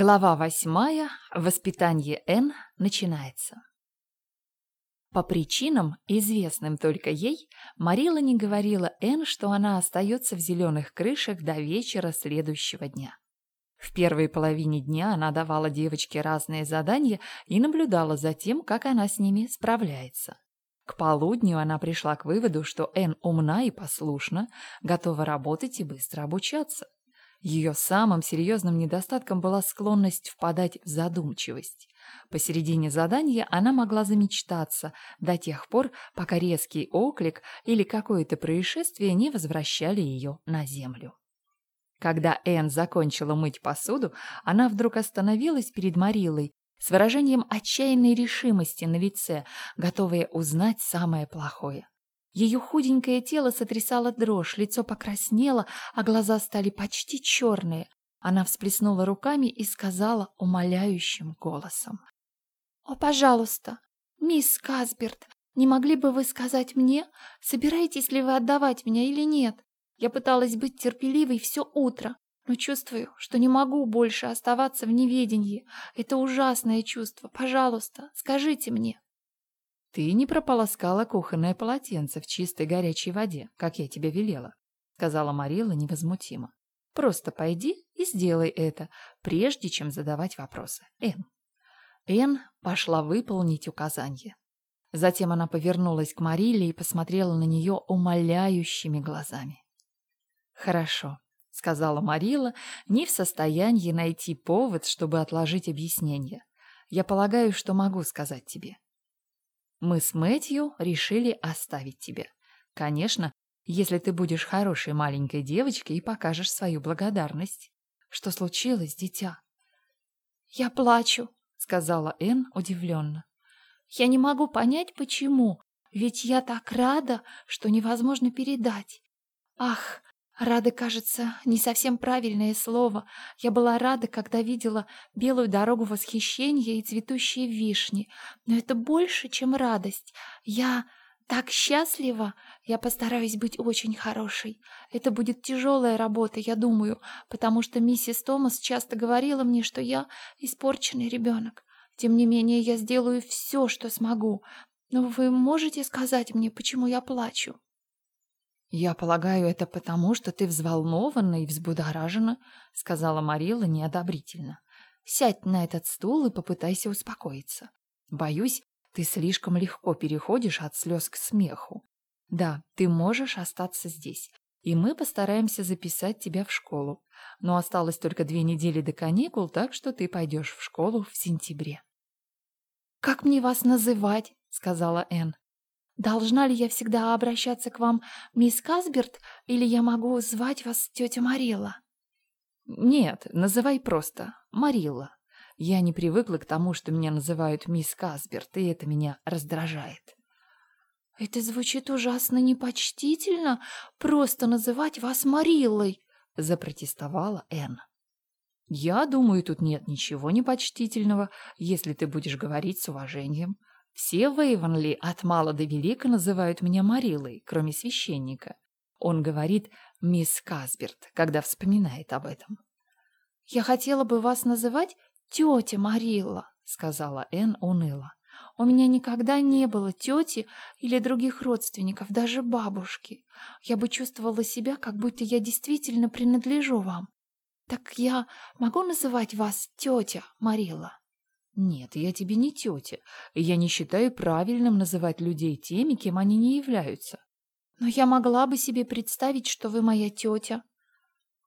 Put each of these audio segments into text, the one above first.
Глава восьмая. Воспитание Н начинается. По причинам, известным только ей, Марила не говорила Н, что она остается в зеленых крышах до вечера следующего дня. В первой половине дня она давала девочке разные задания и наблюдала за тем, как она с ними справляется. К полудню она пришла к выводу, что Н умна и послушна, готова работать и быстро обучаться. Ее самым серьезным недостатком была склонность впадать в задумчивость. Посередине задания она могла замечтаться до тех пор, пока резкий оклик или какое-то происшествие не возвращали ее на землю. Когда Энн закончила мыть посуду, она вдруг остановилась перед Марилой с выражением отчаянной решимости на лице, готовая узнать самое плохое. Ее худенькое тело сотрясало дрожь, лицо покраснело, а глаза стали почти черные. Она всплеснула руками и сказала умоляющим голосом. «О, пожалуйста, мисс Касберт, не могли бы вы сказать мне, собираетесь ли вы отдавать меня или нет? Я пыталась быть терпеливой все утро, но чувствую, что не могу больше оставаться в неведении. Это ужасное чувство. Пожалуйста, скажите мне». «Ты не прополоскала кухонное полотенце в чистой горячей воде, как я тебе велела», — сказала Марила невозмутимо. «Просто пойди и сделай это, прежде чем задавать вопросы. Эн». Эн пошла выполнить указание. Затем она повернулась к Мариле и посмотрела на нее умоляющими глазами. «Хорошо», — сказала Марила, не в состоянии найти повод, чтобы отложить объяснение. «Я полагаю, что могу сказать тебе. Мы с Мэтью решили оставить тебя. Конечно, если ты будешь хорошей маленькой девочкой и покажешь свою благодарность. Что случилось, дитя? Я плачу, сказала Энн удивленно. Я не могу понять, почему, ведь я так рада, что невозможно передать. Ах, Рада, кажется, не совсем правильное слово. Я была рада, когда видела белую дорогу восхищения и цветущие вишни. Но это больше, чем радость. Я так счастлива. Я постараюсь быть очень хорошей. Это будет тяжелая работа, я думаю, потому что миссис Томас часто говорила мне, что я испорченный ребенок. Тем не менее, я сделаю все, что смогу. Но вы можете сказать мне, почему я плачу?» «Я полагаю, это потому, что ты взволнована и взбудоражена», — сказала Марила неодобрительно. «Сядь на этот стул и попытайся успокоиться. Боюсь, ты слишком легко переходишь от слез к смеху. Да, ты можешь остаться здесь, и мы постараемся записать тебя в школу. Но осталось только две недели до каникул, так что ты пойдешь в школу в сентябре». «Как мне вас называть?» — сказала Энн. Должна ли я всегда обращаться к вам, мисс Касберт, или я могу звать вас тетя Марилла? Нет, называй просто Марилла. Я не привыкла к тому, что меня называют мисс Касберт, и это меня раздражает. Это звучит ужасно непочтительно, просто называть вас Мариллой, запротестовала Энн. Я думаю, тут нет ничего непочтительного, если ты будешь говорить с уважением. Все в Эйвонли от мала до велика называют меня Марилой, кроме священника. Он говорит «мисс Касберт», когда вспоминает об этом. «Я хотела бы вас называть тетя Марилла», — сказала Энн уныло. «У меня никогда не было тети или других родственников, даже бабушки. Я бы чувствовала себя, как будто я действительно принадлежу вам. Так я могу называть вас тетя Марилла?» «Нет, я тебе не тетя, я не считаю правильным называть людей теми, кем они не являются». «Но я могла бы себе представить, что вы моя тетя».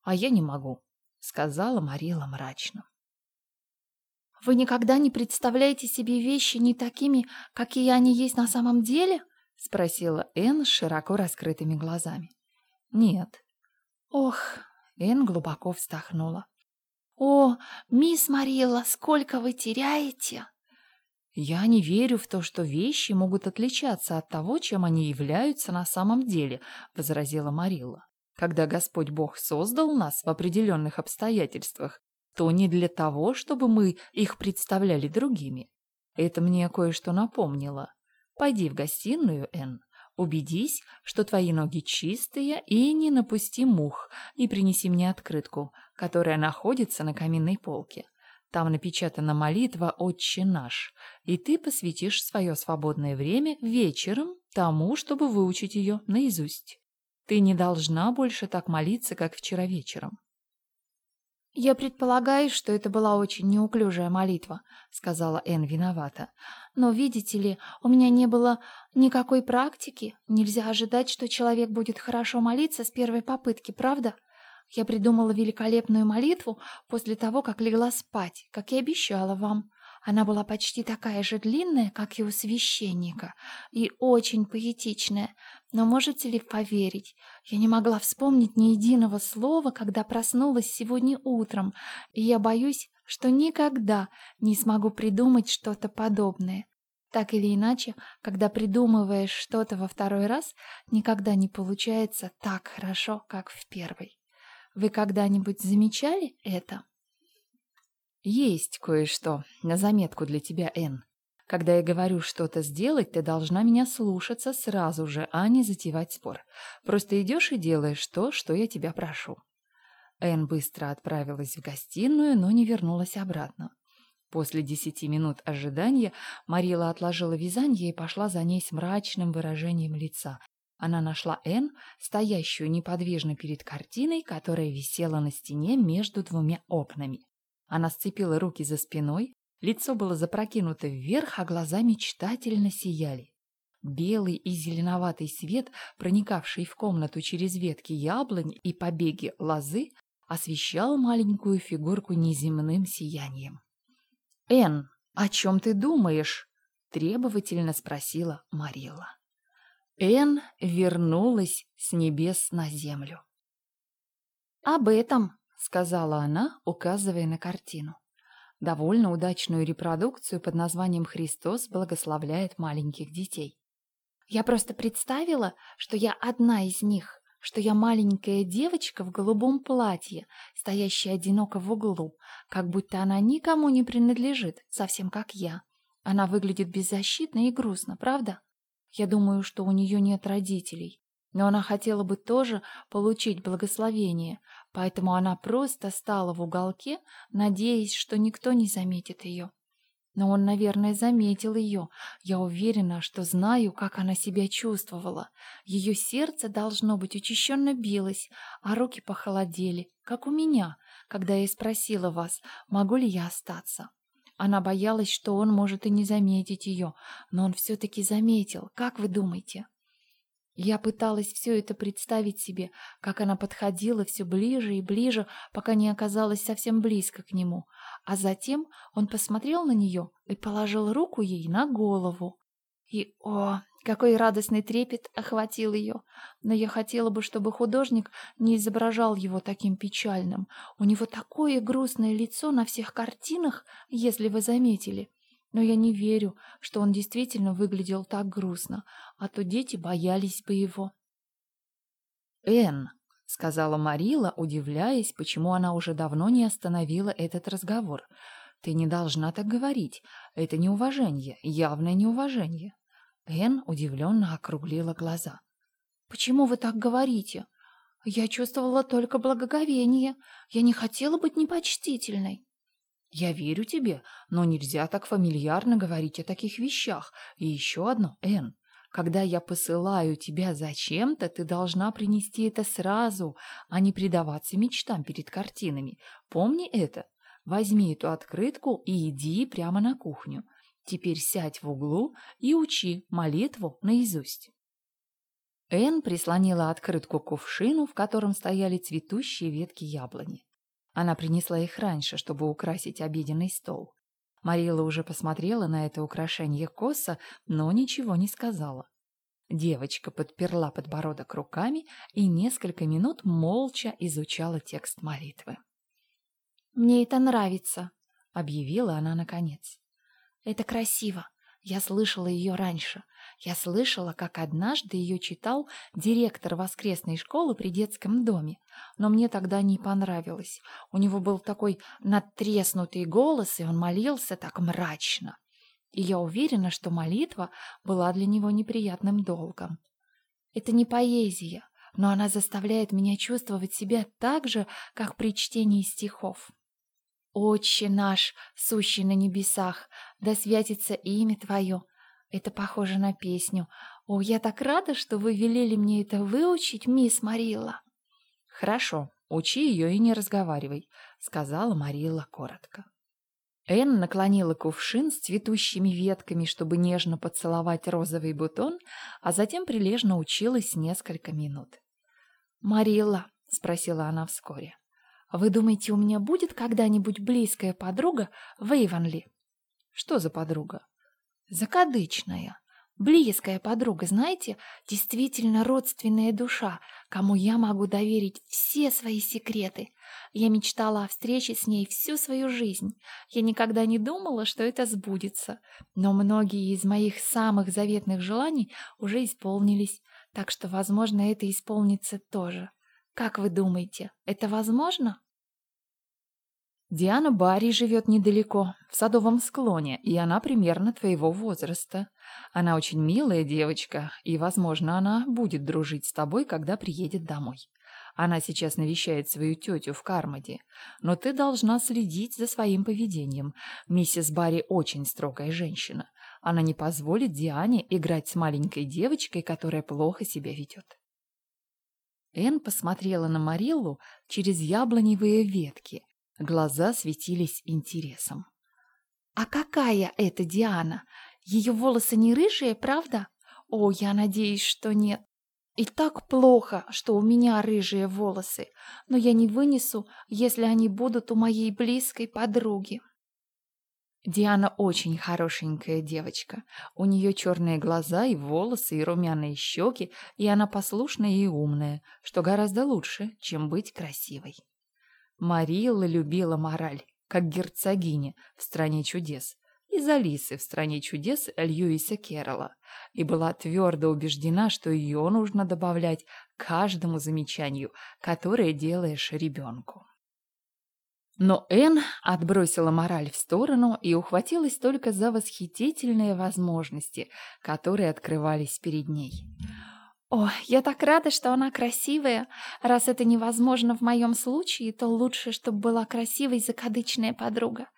«А я не могу», — сказала Марила мрачно. «Вы никогда не представляете себе вещи не такими, какие они есть на самом деле?» — спросила Энн с широко раскрытыми глазами. «Нет». «Ох!» — Энн глубоко вздохнула. «О, мисс Марилла, сколько вы теряете!» «Я не верю в то, что вещи могут отличаться от того, чем они являются на самом деле», — возразила Марилла. «Когда Господь Бог создал нас в определенных обстоятельствах, то не для того, чтобы мы их представляли другими. Это мне кое-что напомнило. Пойди в гостиную, Энн, Убедись, что твои ноги чистые, и не напусти мух, и принеси мне открытку, которая находится на каминной полке. Там напечатана молитва «Отче наш», и ты посвятишь свое свободное время вечером тому, чтобы выучить ее наизусть. Ты не должна больше так молиться, как вчера вечером. «Я предполагаю, что это была очень неуклюжая молитва», — сказала Энн виновата. «Но, видите ли, у меня не было никакой практики. Нельзя ожидать, что человек будет хорошо молиться с первой попытки, правда? Я придумала великолепную молитву после того, как легла спать, как и обещала вам. Она была почти такая же длинная, как и у священника, и очень поэтичная. Но можете ли поверить, я не могла вспомнить ни единого слова, когда проснулась сегодня утром, и я боюсь, что никогда не смогу придумать что-то подобное. Так или иначе, когда придумываешь что-то во второй раз, никогда не получается так хорошо, как в первый. Вы когда-нибудь замечали это? «Есть кое-что на заметку для тебя, Энн. Когда я говорю что-то сделать, ты должна меня слушаться сразу же, а не затевать спор. Просто идешь и делаешь то, что я тебя прошу». Энн быстро отправилась в гостиную, но не вернулась обратно. После десяти минут ожидания Марила отложила вязание и пошла за ней с мрачным выражением лица. Она нашла Энн, стоящую неподвижно перед картиной, которая висела на стене между двумя окнами. Она сцепила руки за спиной, лицо было запрокинуто вверх, а глаза мечтательно сияли. Белый и зеленоватый свет, проникавший в комнату через ветки яблонь и побеги лозы, освещал маленькую фигурку неземным сиянием. «Энн, о чем ты думаешь?» — требовательно спросила Марила. Энн вернулась с небес на землю. «Об этом», — сказала она, указывая на картину. Довольно удачную репродукцию под названием «Христос благословляет маленьких детей». «Я просто представила, что я одна из них, что я маленькая девочка в голубом платье, стоящая одиноко в углу, как будто она никому не принадлежит, совсем как я. Она выглядит беззащитно и грустно, правда? Я думаю, что у нее нет родителей, но она хотела бы тоже получить благословение, поэтому она просто стала в уголке, надеясь, что никто не заметит ее. Но он, наверное, заметил ее. Я уверена, что знаю, как она себя чувствовала. Ее сердце, должно быть, учащенно билось, а руки похолодели, как у меня, когда я спросила вас, могу ли я остаться. Она боялась, что он может и не заметить ее, но он все-таки заметил. Как вы думаете? Я пыталась все это представить себе, как она подходила все ближе и ближе, пока не оказалась совсем близко к нему. А затем он посмотрел на нее и положил руку ей на голову. И, о, какой радостный трепет охватил ее! Но я хотела бы, чтобы художник не изображал его таким печальным. У него такое грустное лицо на всех картинах, если вы заметили. Но я не верю, что он действительно выглядел так грустно, а то дети боялись бы его. «Энн», — сказала Марила, удивляясь, почему она уже давно не остановила этот разговор, — «ты не должна так говорить. Это неуважение, явное неуважение». Энн удивленно округлила глаза. «Почему вы так говорите? Я чувствовала только благоговение. Я не хотела быть непочтительной». «Я верю тебе, но нельзя так фамильярно говорить о таких вещах. И еще одно, Энн. Когда я посылаю тебя зачем-то, ты должна принести это сразу, а не предаваться мечтам перед картинами. Помни это. Возьми эту открытку и иди прямо на кухню. Теперь сядь в углу и учи молитву наизусть». Энн прислонила открытку к кувшину, в котором стояли цветущие ветки яблони. Она принесла их раньше, чтобы украсить обеденный стол. Марила уже посмотрела на это украшение коса, но ничего не сказала. Девочка подперла подбородок руками и несколько минут молча изучала текст молитвы. «Мне это нравится», — объявила она наконец. «Это красиво. Я слышала ее раньше. Я слышала, как однажды ее читал директор воскресной школы при детском доме. Но мне тогда не понравилось. У него был такой надтреснутый голос, и он молился так мрачно. И я уверена, что молитва была для него неприятным долгом. Это не поэзия, но она заставляет меня чувствовать себя так же, как при чтении стихов. «Отче наш, сущий на небесах, да святится имя Твое». Это похоже на песню. О, я так рада, что вы велели мне это выучить, мисс Марилла. Хорошо, учи ее и не разговаривай, сказала Марилла коротко. Энн наклонила кувшин с цветущими ветками, чтобы нежно поцеловать розовый бутон, а затем прилежно училась несколько минут. «Марилла», — спросила она вскоре, — «вы думаете, у меня будет когда-нибудь близкая подруга в Эйвонли?» «Что за подруга?» «Закадычная. Близкая подруга, знаете, действительно родственная душа, кому я могу доверить все свои секреты. Я мечтала о встрече с ней всю свою жизнь. Я никогда не думала, что это сбудется. Но многие из моих самых заветных желаний уже исполнились, так что, возможно, это исполнится тоже. Как вы думаете, это возможно? Диана Барри живет недалеко, в садовом склоне, и она примерно твоего возраста. Она очень милая девочка, и, возможно, она будет дружить с тобой, когда приедет домой. Она сейчас навещает свою тетю в Кармоде, но ты должна следить за своим поведением. Миссис Барри очень строгая женщина. Она не позволит Диане играть с маленькой девочкой, которая плохо себя ведет. Энн посмотрела на Мариллу через яблоневые ветки – Глаза светились интересом. «А какая это Диана? Ее волосы не рыжие, правда? О, я надеюсь, что нет. И так плохо, что у меня рыжие волосы, но я не вынесу, если они будут у моей близкой подруги». Диана очень хорошенькая девочка. У нее черные глаза и волосы, и румяные щеки, и она послушная и умная, что гораздо лучше, чем быть красивой. Марилла любила мораль, как герцогиня в «Стране чудес» из Алисы в «Стране чудес» Льюиса Керрола, и была твердо убеждена, что ее нужно добавлять каждому замечанию, которое делаешь ребенку. Но Энн отбросила мораль в сторону и ухватилась только за восхитительные возможности, которые открывались перед ней – «О, я так рада, что она красивая. Раз это невозможно в моем случае, то лучше, чтобы была красивой закадычная подруга.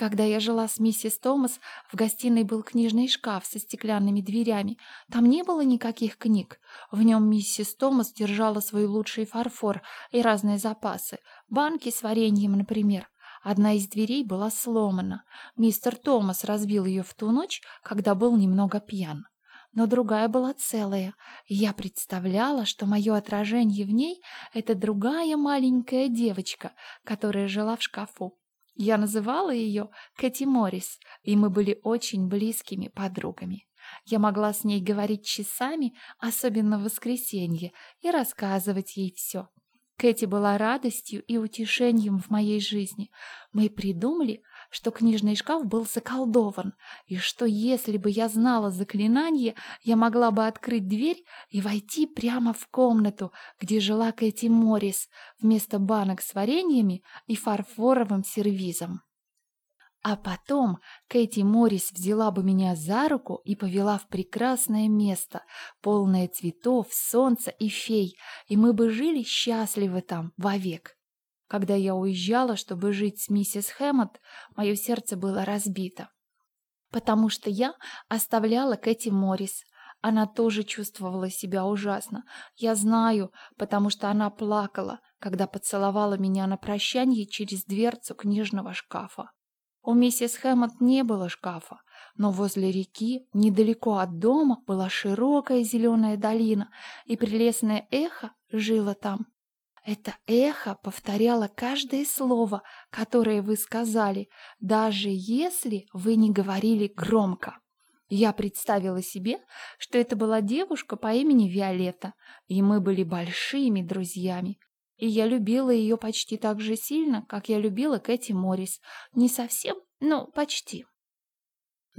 Когда я жила с миссис Томас, в гостиной был книжный шкаф со стеклянными дверями. Там не было никаких книг. В нем миссис Томас держала свой лучший фарфор и разные запасы. Банки с вареньем, например. Одна из дверей была сломана. Мистер Томас разбил ее в ту ночь, когда был немного пьян но другая была целая, и я представляла, что мое отражение в ней — это другая маленькая девочка, которая жила в шкафу. Я называла ее Кэти Моррис, и мы были очень близкими подругами. Я могла с ней говорить часами, особенно в воскресенье, и рассказывать ей все. Кэти была радостью и утешением в моей жизни. Мы придумали, что книжный шкаф был заколдован, и что если бы я знала заклинание, я могла бы открыть дверь и войти прямо в комнату, где жила Кэти Моррис, вместо банок с вареньями и фарфоровым сервизом. А потом Кэти Моррис взяла бы меня за руку и повела в прекрасное место, полное цветов, солнца и фей, и мы бы жили счастливы там вовек. Когда я уезжала, чтобы жить с миссис Хэммонд, мое сердце было разбито. Потому что я оставляла Кэти Моррис. Она тоже чувствовала себя ужасно. Я знаю, потому что она плакала, когда поцеловала меня на прощанье через дверцу книжного шкафа. У миссис Хэммонд не было шкафа, но возле реки, недалеко от дома, была широкая зеленая долина, и прелестное эхо жило там. Это эхо повторяло каждое слово, которое вы сказали, даже если вы не говорили громко. Я представила себе, что это была девушка по имени Виолетта, и мы были большими друзьями. И я любила ее почти так же сильно, как я любила Кэти Моррис. Не совсем, но почти.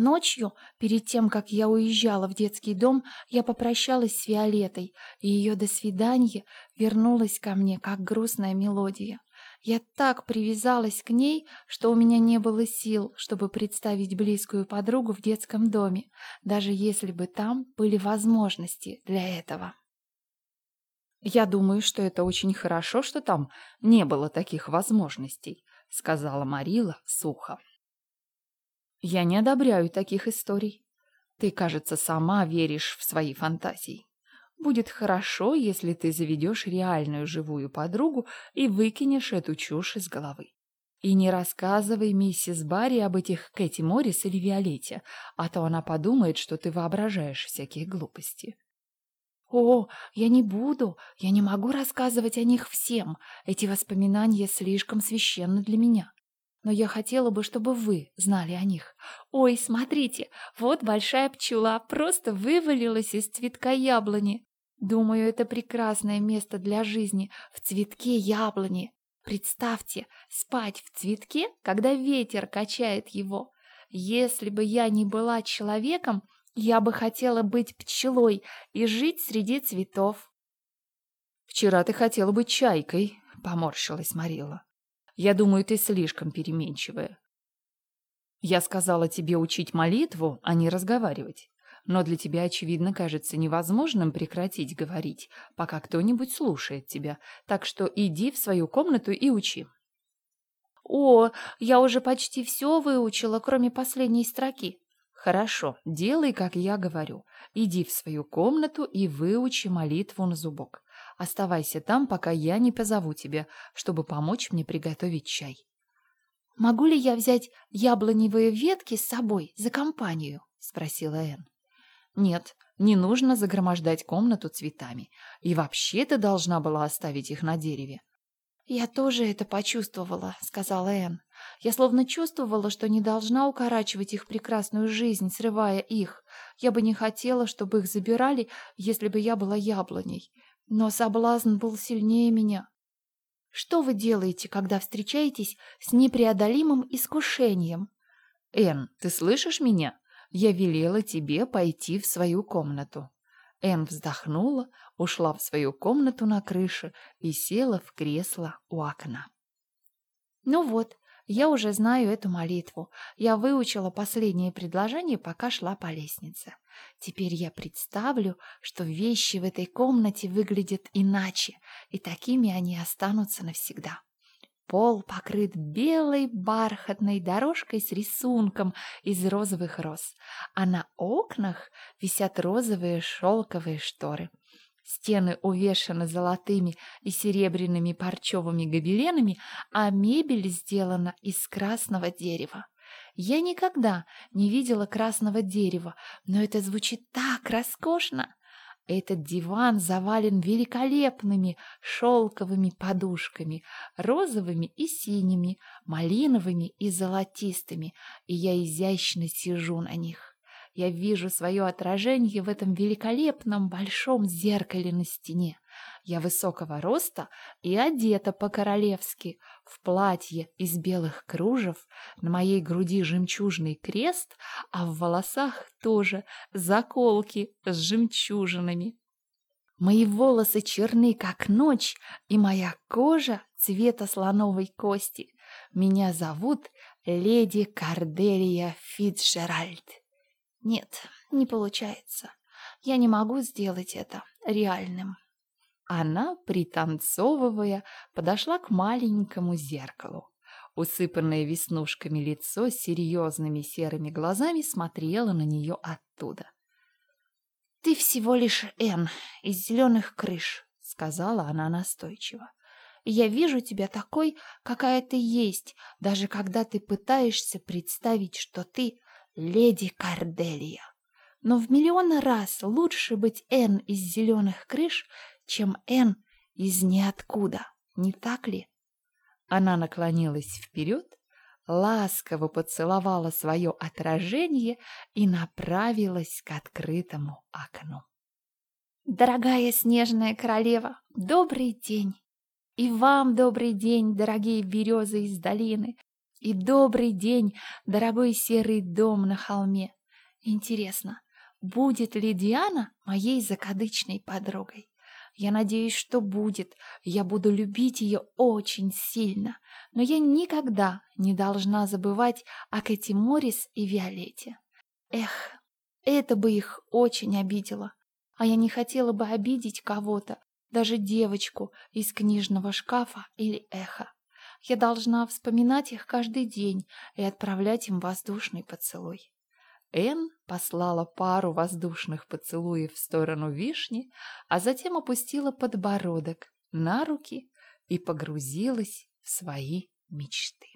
Ночью, перед тем, как я уезжала в детский дом, я попрощалась с Виолетой, и ее «до свидания» вернулась ко мне, как грустная мелодия. Я так привязалась к ней, что у меня не было сил, чтобы представить близкую подругу в детском доме, даже если бы там были возможности для этого. Я думаю, что это очень хорошо, что там не было таких возможностей, сказала Марила сухо. Я не одобряю таких историй. Ты, кажется, сама веришь в свои фантазии. Будет хорошо, если ты заведешь реальную живую подругу и выкинешь эту чушь из головы. И не рассказывай миссис Барри об этих Кэти Моррис или Виолетте, а то она подумает, что ты воображаешь всякие глупости. «О, я не буду, я не могу рассказывать о них всем. Эти воспоминания слишком священны для меня. Но я хотела бы, чтобы вы знали о них. Ой, смотрите, вот большая пчела просто вывалилась из цветка яблони. Думаю, это прекрасное место для жизни в цветке яблони. Представьте, спать в цветке, когда ветер качает его. Если бы я не была человеком, я бы хотела быть пчелой и жить среди цветов. «Вчера ты хотела быть чайкой», — поморщилась Марила. «Я думаю, ты слишком переменчивая. Я сказала тебе учить молитву, а не разговаривать но для тебя, очевидно, кажется невозможным прекратить говорить, пока кто-нибудь слушает тебя, так что иди в свою комнату и учи». «О, я уже почти все выучила, кроме последней строки». «Хорошо, делай, как я говорю. Иди в свою комнату и выучи молитву на зубок. Оставайся там, пока я не позову тебя, чтобы помочь мне приготовить чай». «Могу ли я взять яблоневые ветки с собой за компанию?» — спросила Энн. Нет, не нужно загромождать комнату цветами. И вообще ты должна была оставить их на дереве. «Я тоже это почувствовала», — сказала Энн. «Я словно чувствовала, что не должна укорачивать их прекрасную жизнь, срывая их. Я бы не хотела, чтобы их забирали, если бы я была яблоней. Но соблазн был сильнее меня. Что вы делаете, когда встречаетесь с непреодолимым искушением?» «Энн, ты слышишь меня?» я велела тебе пойти в свою комнату». Энн вздохнула, ушла в свою комнату на крыше и села в кресло у окна. «Ну вот, я уже знаю эту молитву. Я выучила последнее предложение, пока шла по лестнице. Теперь я представлю, что вещи в этой комнате выглядят иначе, и такими они останутся навсегда. Пол покрыт белой бархатной дорожкой с рисунком из розовых роз, а на окнах висят розовые шелковые шторы. Стены увешаны золотыми и серебряными парчевыми гобеленами, а мебель сделана из красного дерева. Я никогда не видела красного дерева, но это звучит так роскошно. Этот диван завален великолепными шелковыми подушками, розовыми и синими, малиновыми и золотистыми, и я изящно сижу на них. Я вижу свое отражение в этом великолепном большом зеркале на стене. Я высокого роста и одета по-королевски, в платье из белых кружев, на моей груди жемчужный крест, а в волосах тоже заколки с жемчужинами. Мои волосы черны, как ночь, и моя кожа цвета слоновой кости. Меня зовут леди Карделия Фитджеральд. Нет, не получается. Я не могу сделать это реальным. Она, пританцовывая, подошла к маленькому зеркалу. Усыпанное веснушками лицо с серьезными серыми глазами смотрело на нее оттуда. «Ты всего лишь Эн из зеленых крыш», — сказала она настойчиво. «Я вижу тебя такой, какая ты есть, даже когда ты пытаешься представить, что ты леди Карделия. Но в миллион раз лучше быть Эн из зеленых крыш, чем Н из ниоткуда, не так ли? Она наклонилась вперед, ласково поцеловала свое отражение и направилась к открытому окну. «Дорогая снежная королева, добрый день! И вам добрый день, дорогие березы из долины! И добрый день, дорогой серый дом на холме! Интересно, будет ли Диана моей закадычной подругой? Я надеюсь, что будет. Я буду любить ее очень сильно. Но я никогда не должна забывать о Кэти Моррис и Виолетте. Эх, это бы их очень обидело. А я не хотела бы обидеть кого-то, даже девочку из книжного шкафа или эха. Я должна вспоминать их каждый день и отправлять им воздушный поцелуй. Энн послала пару воздушных поцелуев в сторону вишни, а затем опустила подбородок на руки и погрузилась в свои мечты.